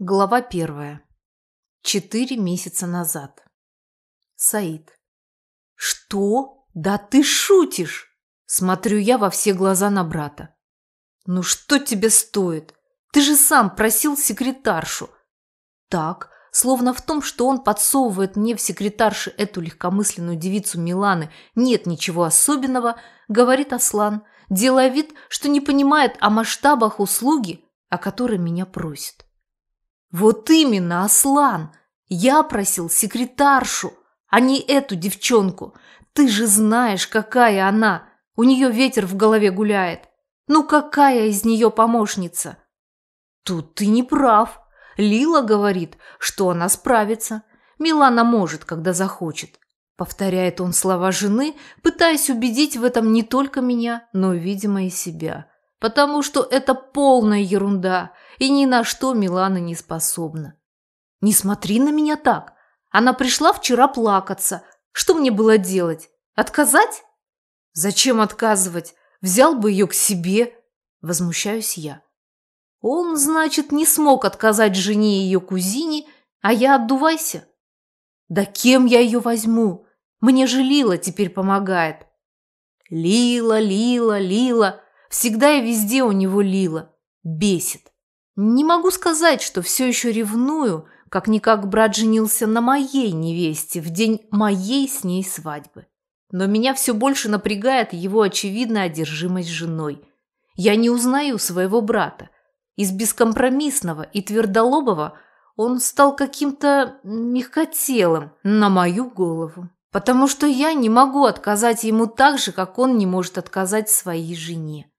Глава первая. Четыре месяца назад. Саид. «Что? Да ты шутишь!» Смотрю я во все глаза на брата. «Ну что тебе стоит? Ты же сам просил секретаршу!» Так, словно в том, что он подсовывает мне в секретарше эту легкомысленную девицу Миланы, нет ничего особенного, говорит Аслан, делая вид, что не понимает о масштабах услуги, о которой меня просит. Вот именно, Аслан. Я просил секретаршу, а не эту девчонку. Ты же знаешь, какая она. У нее ветер в голове гуляет. Ну какая из нее помощница? Тут ты не прав. Лила говорит, что она справится. Милана может, когда захочет. Повторяет он слова жены, пытаясь убедить в этом не только меня, но, видимо, и себя потому что это полная ерунда, и ни на что Милана не способна. Не смотри на меня так. Она пришла вчера плакаться. Что мне было делать? Отказать? Зачем отказывать? Взял бы ее к себе. Возмущаюсь я. Он, значит, не смог отказать жене и ее кузине, а я отдувайся. Да кем я ее возьму? Мне же Лила теперь помогает. Лила, Лила, Лила. Всегда и везде у него лила. Бесит. Не могу сказать, что все еще ревную, как-никак брат женился на моей невесте в день моей с ней свадьбы. Но меня все больше напрягает его очевидная одержимость женой. Я не узнаю своего брата. Из бескомпромиссного и твердолобого он стал каким-то мягкотелым на мою голову. Потому что я не могу отказать ему так же, как он не может отказать своей жене.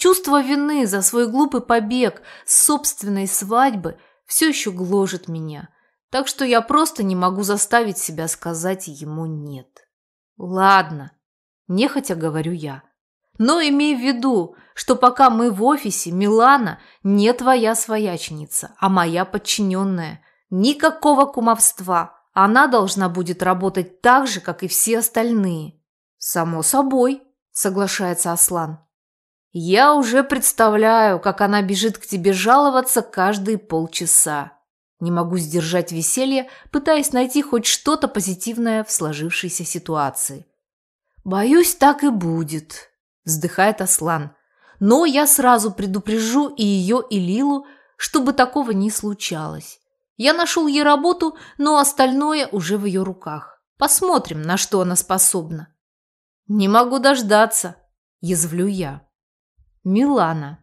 Чувство вины за свой глупый побег с собственной свадьбы все еще гложет меня, так что я просто не могу заставить себя сказать ему «нет». Ладно, нехотя говорю я. Но имей в виду, что пока мы в офисе, Милана не твоя свояченица, а моя подчиненная. Никакого кумовства. Она должна будет работать так же, как и все остальные. Само собой, соглашается Аслан. Я уже представляю, как она бежит к тебе жаловаться каждые полчаса. Не могу сдержать веселье, пытаясь найти хоть что-то позитивное в сложившейся ситуации. «Боюсь, так и будет», – вздыхает Аслан. «Но я сразу предупрежу и ее, и Лилу, чтобы такого не случалось. Я нашел ей работу, но остальное уже в ее руках. Посмотрим, на что она способна». «Не могу дождаться», – язвлю я. Милана.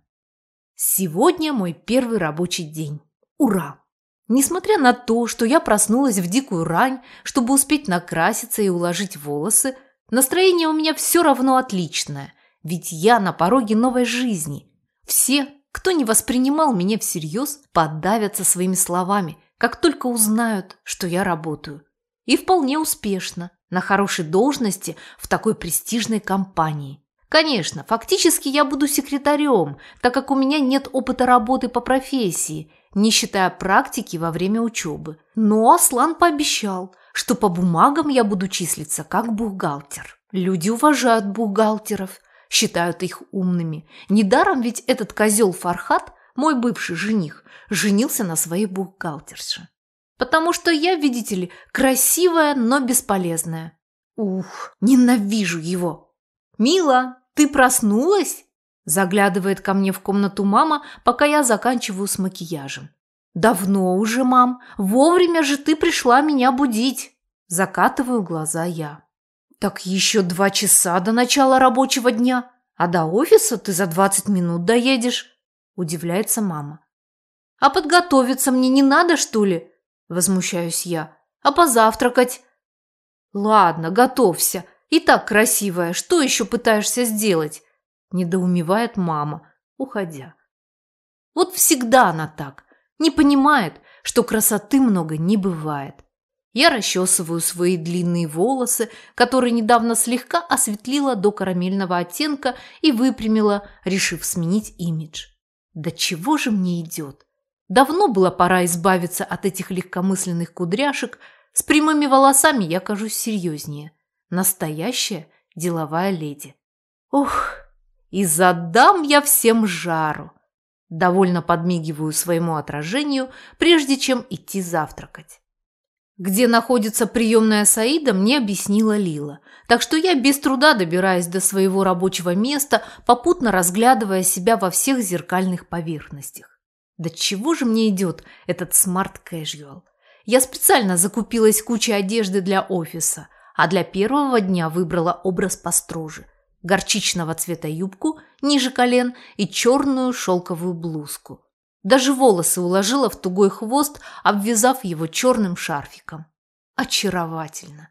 Сегодня мой первый рабочий день. Ура! Несмотря на то, что я проснулась в дикую рань, чтобы успеть накраситься и уложить волосы, настроение у меня все равно отличное, ведь я на пороге новой жизни. Все, кто не воспринимал меня всерьез, подавятся своими словами, как только узнают, что я работаю. И вполне успешно, на хорошей должности в такой престижной компании. Конечно, фактически я буду секретарем, так как у меня нет опыта работы по профессии, не считая практики во время учебы. Но Аслан пообещал, что по бумагам я буду числиться как бухгалтер. Люди уважают бухгалтеров, считают их умными. Недаром ведь этот козел Фархат, мой бывший жених, женился на своей бухгалтерше. Потому что я, видите ли, красивая, но бесполезная. Ух, ненавижу его. «Мила, ты проснулась?» Заглядывает ко мне в комнату мама, пока я заканчиваю с макияжем. «Давно уже, мам. Вовремя же ты пришла меня будить!» Закатываю глаза я. «Так еще два часа до начала рабочего дня, а до офиса ты за двадцать минут доедешь?» Удивляется мама. «А подготовиться мне не надо, что ли?» Возмущаюсь я. «А позавтракать?» «Ладно, готовься. И так красивая, что еще пытаешься сделать?» Недоумевает мама, уходя. Вот всегда она так. Не понимает, что красоты много не бывает. Я расчесываю свои длинные волосы, которые недавно слегка осветлила до карамельного оттенка и выпрямила, решив сменить имидж. Да чего же мне идет? Давно было пора избавиться от этих легкомысленных кудряшек. С прямыми волосами я кажусь серьезнее. Настоящая деловая леди. Ух, и задам я всем жару. Довольно подмигиваю своему отражению, прежде чем идти завтракать. Где находится приемная Саида, мне объяснила Лила. Так что я без труда добираюсь до своего рабочего места, попутно разглядывая себя во всех зеркальных поверхностях. Да чего же мне идет этот smart casual? Я специально закупилась кучей одежды для офиса, а для первого дня выбрала образ построже. Горчичного цвета юбку, ниже колен и черную шелковую блузку. Даже волосы уложила в тугой хвост, обвязав его черным шарфиком. Очаровательно.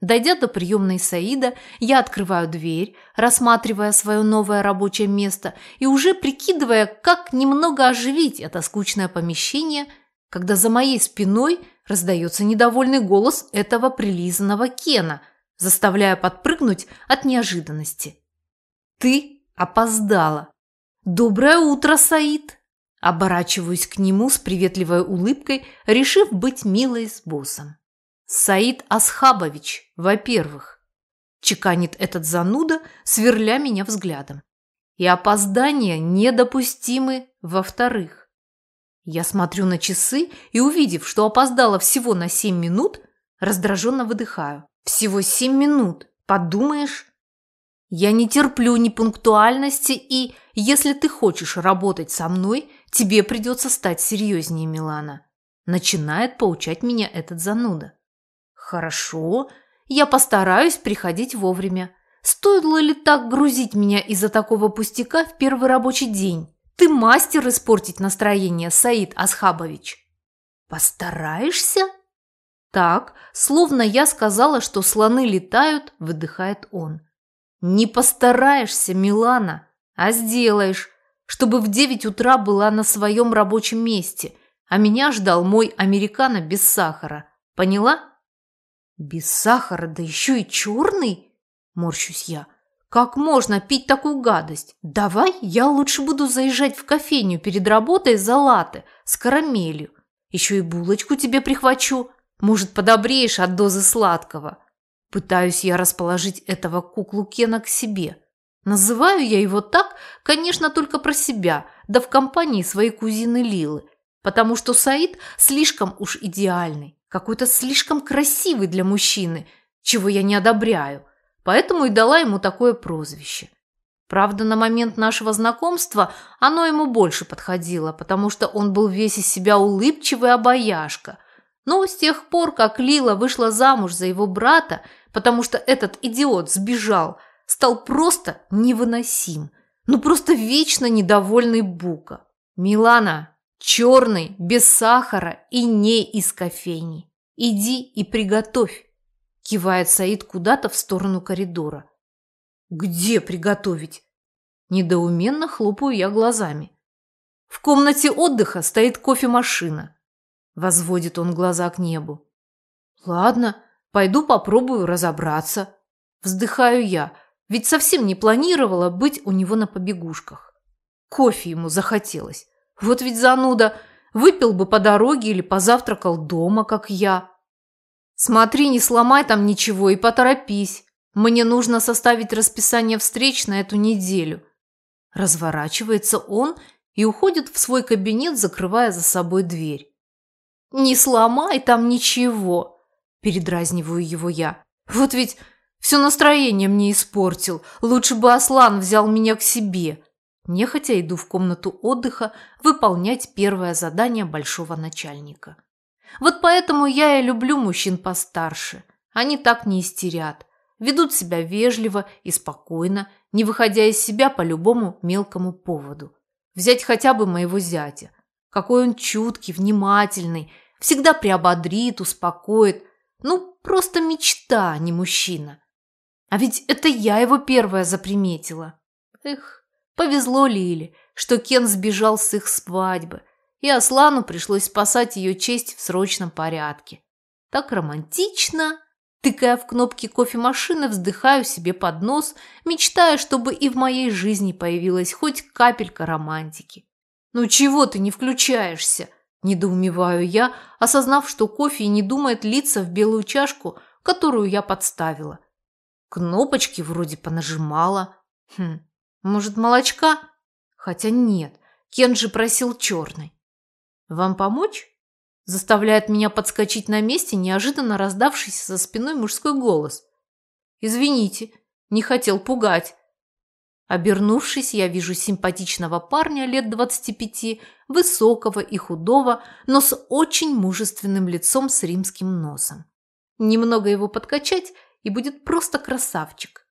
Дойдя до приемной Саида, я открываю дверь, рассматривая свое новое рабочее место и уже прикидывая, как немного оживить это скучное помещение, когда за моей спиной раздается недовольный голос этого прилизанного Кена, заставляя подпрыгнуть от неожиданности. «Ты опоздала!» «Доброе утро, Саид!» Оборачиваюсь к нему с приветливой улыбкой, решив быть милой с боссом. «Саид Асхабович, во-первых», – чеканит этот зануда, сверля меня взглядом. «И опоздания недопустимы, во-вторых». Я смотрю на часы и, увидев, что опоздала всего на семь минут, раздраженно выдыхаю. «Всего семь минут, подумаешь?» Я не терплю непунктуальности и, если ты хочешь работать со мной, тебе придется стать серьезнее, Милана. Начинает поучать меня этот зануда. Хорошо, я постараюсь приходить вовремя. Стоило ли так грузить меня из-за такого пустяка в первый рабочий день? Ты мастер испортить настроение, Саид Асхабович. Постараешься? Так, словно я сказала, что слоны летают, выдыхает он. Не постараешься, Милана, а сделаешь, чтобы в девять утра была на своем рабочем месте, а меня ждал мой американо без сахара. Поняла? Без сахара, да еще и черный? Морщусь я. Как можно пить такую гадость? Давай я лучше буду заезжать в кофейню перед работой за латте с карамелью. Еще и булочку тебе прихвачу. Может, подобреешь от дозы сладкого. Пытаюсь я расположить этого куклу Кена к себе. Называю я его так, конечно, только про себя, да в компании своей кузины Лилы, потому что Саид слишком уж идеальный, какой-то слишком красивый для мужчины, чего я не одобряю, поэтому и дала ему такое прозвище. Правда, на момент нашего знакомства оно ему больше подходило, потому что он был весь из себя улыбчивый обаяшка. Но с тех пор, как Лила вышла замуж за его брата, потому что этот идиот сбежал, стал просто невыносим. Ну просто вечно недовольный Бука. Милана, черный, без сахара и не из кофейни. Иди и приготовь. Кивает Саид куда-то в сторону коридора. Где приготовить? Недоуменно хлопаю я глазами. В комнате отдыха стоит кофемашина. Возводит он глаза к небу. Ладно, Пойду попробую разобраться. Вздыхаю я, ведь совсем не планировала быть у него на побегушках. Кофе ему захотелось. Вот ведь зануда, выпил бы по дороге или позавтракал дома, как я. Смотри, не сломай там ничего и поторопись. Мне нужно составить расписание встреч на эту неделю. Разворачивается он и уходит в свой кабинет, закрывая за собой дверь. Не сломай там ничего, Передразниваю его я. Вот ведь все настроение мне испортил. Лучше бы Аслан взял меня к себе. Нехотя иду в комнату отдыха выполнять первое задание большого начальника. Вот поэтому я и люблю мужчин постарше. Они так не истерят. Ведут себя вежливо и спокойно, не выходя из себя по любому мелкому поводу. Взять хотя бы моего зятя. Какой он чуткий, внимательный, всегда приободрит, успокоит, ну, просто мечта, а не мужчина. А ведь это я его первая заприметила. Эх, повезло Лиле, что Кен сбежал с их свадьбы, и Аслану пришлось спасать ее честь в срочном порядке. Так романтично. Тыкая в кнопки кофемашины, вздыхаю себе под нос, мечтая, чтобы и в моей жизни появилась хоть капелька романтики. «Ну чего ты не включаешься?» Недоумеваю я, осознав, что кофе не думает литься в белую чашку, которую я подставила. Кнопочки вроде понажимала. Хм, может, молочка? Хотя нет, Кен же просил черный. «Вам помочь?» Заставляет меня подскочить на месте неожиданно раздавшийся за спиной мужской голос. «Извините, не хотел пугать». Обернувшись, я вижу симпатичного парня лет двадцати пяти, высокого и худого, но с очень мужественным лицом с римским носом. Немного его подкачать, и будет просто красавчик.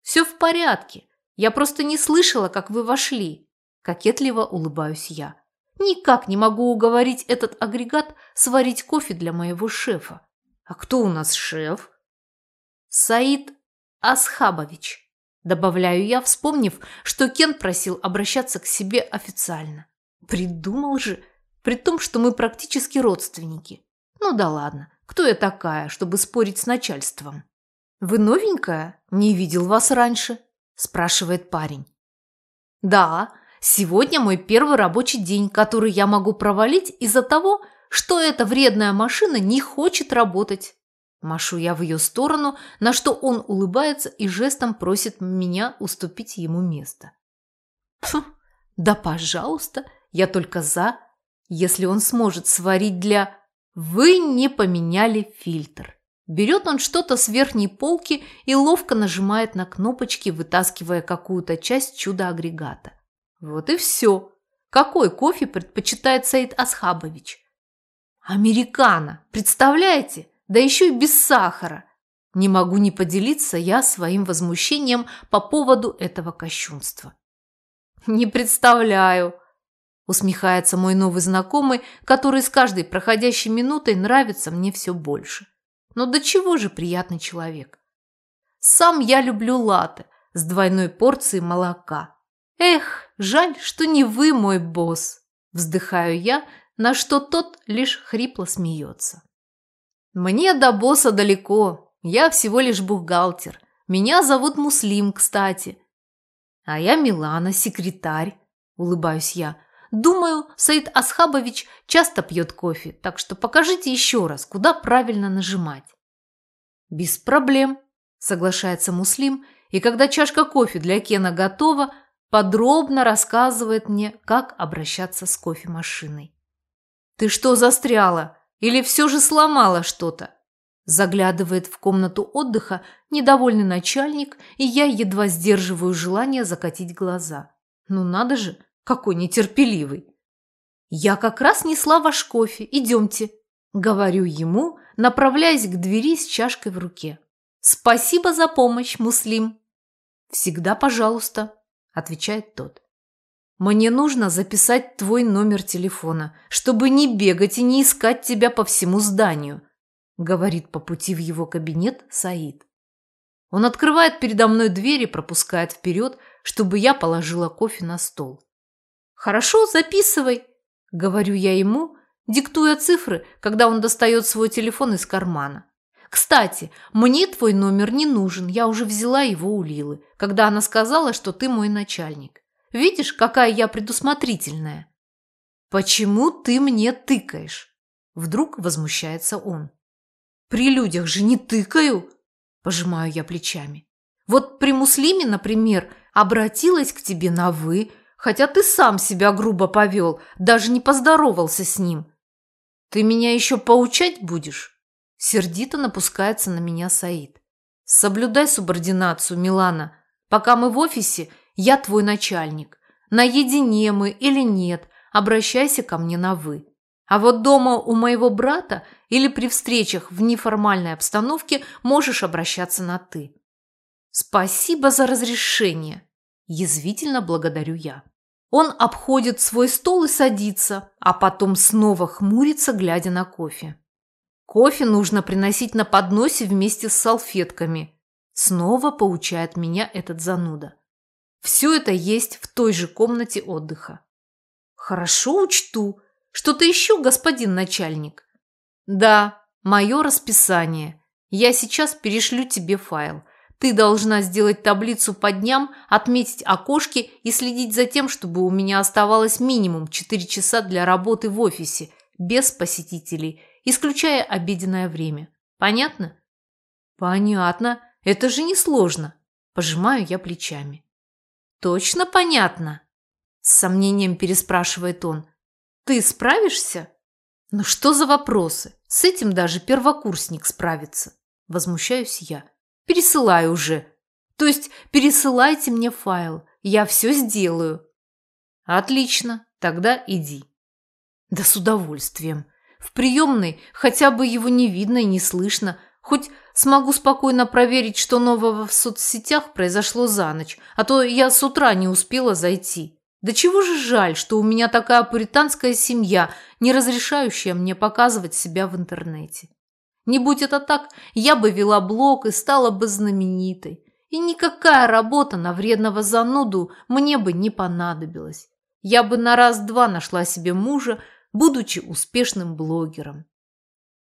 «Все в порядке. Я просто не слышала, как вы вошли». Кокетливо улыбаюсь я. Никак не могу уговорить этот агрегат сварить кофе для моего шефа. А кто у нас шеф? Саид Асхабович. Добавляю я, вспомнив, что Кен просил обращаться к себе официально. Придумал же, при том, что мы практически родственники. Ну да ладно, кто я такая, чтобы спорить с начальством? Вы новенькая? Не видел вас раньше? Спрашивает парень. Да, Сегодня мой первый рабочий день, который я могу провалить из-за того, что эта вредная машина не хочет работать. Машу я в ее сторону, на что он улыбается и жестом просит меня уступить ему место. Фу, да пожалуйста, я только за, если он сможет сварить для... Вы не поменяли фильтр. Берет он что-то с верхней полки и ловко нажимает на кнопочки, вытаскивая какую-то часть чудо-агрегата. Вот и все. Какой кофе предпочитает Саид Асхабович? Американо, представляете? Да еще и без сахара. Не могу не поделиться я своим возмущением по поводу этого кощунства. Не представляю, усмехается мой новый знакомый, который с каждой проходящей минутой нравится мне все больше. Но до чего же приятный человек. Сам я люблю латте с двойной порцией молока. Эх, жаль, что не вы мой босс. Вздыхаю я, на что тот лишь хрипло смеется. Мне до босса далеко. Я всего лишь бухгалтер. Меня зовут Муслим, кстати. А я Милана, секретарь. Улыбаюсь я. Думаю, Саид Асхабович часто пьет кофе, так что покажите еще раз, куда правильно нажимать. Без проблем, соглашается Муслим, и когда чашка кофе для Кена готова, подробно рассказывает мне, как обращаться с кофемашиной. «Ты что застряла? Или все же сломала что-то?» Заглядывает в комнату отдыха недовольный начальник, и я едва сдерживаю желание закатить глаза. «Ну надо же, какой нетерпеливый!» «Я как раз несла ваш кофе, идемте», – говорю ему, направляясь к двери с чашкой в руке. «Спасибо за помощь, Муслим». «Всегда пожалуйста», отвечает тот. Мне нужно записать твой номер телефона, чтобы не бегать и не искать тебя по всему зданию, говорит по пути в его кабинет Саид. Он открывает передо мной дверь и пропускает вперед, чтобы я положила кофе на стол. «Хорошо, записывай», – говорю я ему, диктуя цифры, когда он достает свой телефон из кармана. Кстати, мне твой номер не нужен, я уже взяла его у Лилы, когда она сказала, что ты мой начальник. Видишь, какая я предусмотрительная? Почему ты мне тыкаешь? Вдруг возмущается он. При людях же не тыкаю, пожимаю я плечами. Вот при Муслиме, например, обратилась к тебе на «вы», хотя ты сам себя грубо повел, даже не поздоровался с ним. Ты меня еще поучать будешь? Сердито напускается на меня Саид. Соблюдай субординацию, Милана. Пока мы в офисе, я твой начальник. Наедине мы или нет, обращайся ко мне на «вы». А вот дома у моего брата или при встречах в неформальной обстановке можешь обращаться на «ты». Спасибо за разрешение. Язвительно благодарю я. Он обходит свой стол и садится, а потом снова хмурится, глядя на кофе. Кофе нужно приносить на подносе вместе с салфетками. Снова поучает меня этот зануда. Все это есть в той же комнате отдыха. Хорошо учту. Что-то еще, господин начальник? Да, мое расписание. Я сейчас перешлю тебе файл. Ты должна сделать таблицу по дням, отметить окошки и следить за тем, чтобы у меня оставалось минимум 4 часа для работы в офисе, без посетителей исключая обеденное время. Понятно? Понятно. Это же несложно. Пожимаю я плечами. Точно понятно? С сомнением переспрашивает он. Ты справишься? Ну что за вопросы? С этим даже первокурсник справится. Возмущаюсь я. Пересылай уже. То есть пересылайте мне файл. Я все сделаю. Отлично, тогда иди. Да с удовольствием. В приемной хотя бы его не видно и не слышно. Хоть смогу спокойно проверить, что нового в соцсетях произошло за ночь, а то я с утра не успела зайти. Да чего же жаль, что у меня такая пуританская семья, не разрешающая мне показывать себя в интернете. Не будь это так, я бы вела блог и стала бы знаменитой. И никакая работа на вредного зануду мне бы не понадобилась. Я бы на раз-два нашла себе мужа, будучи успешным блогером.